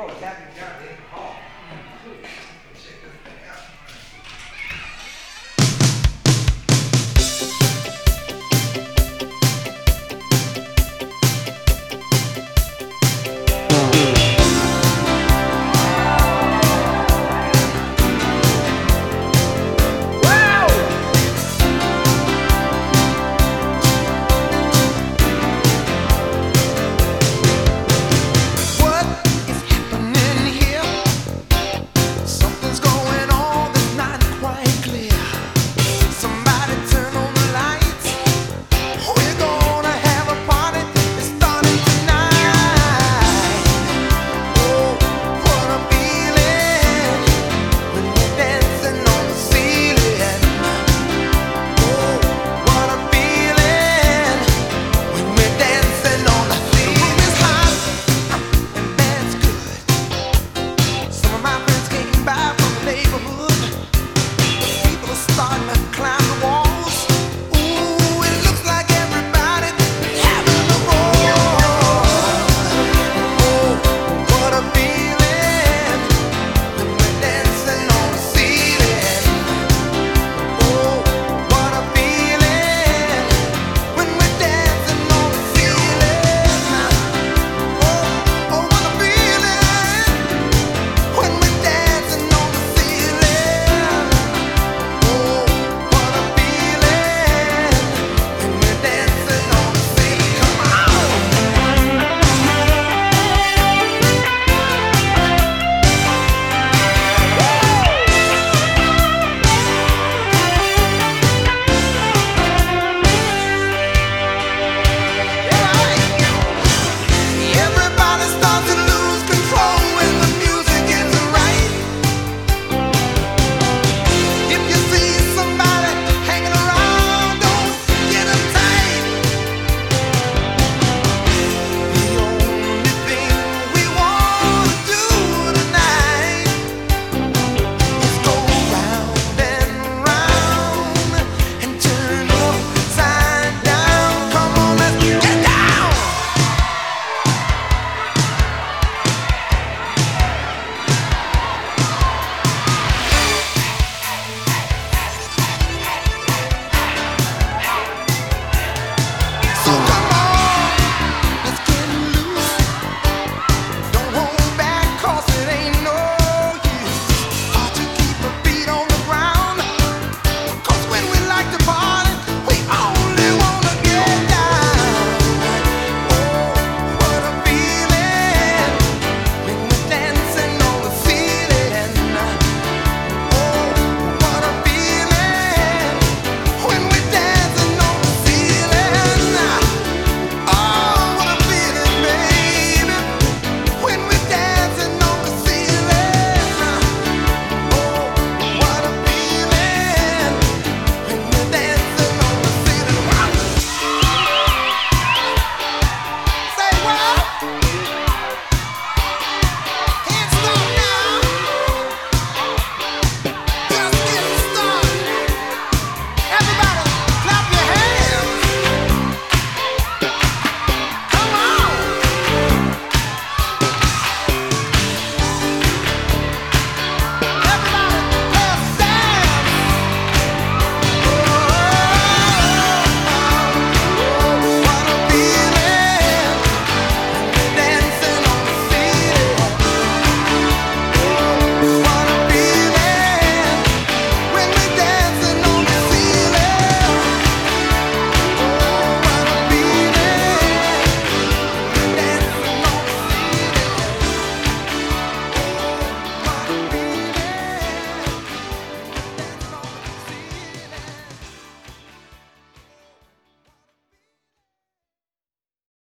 whoa, what's happening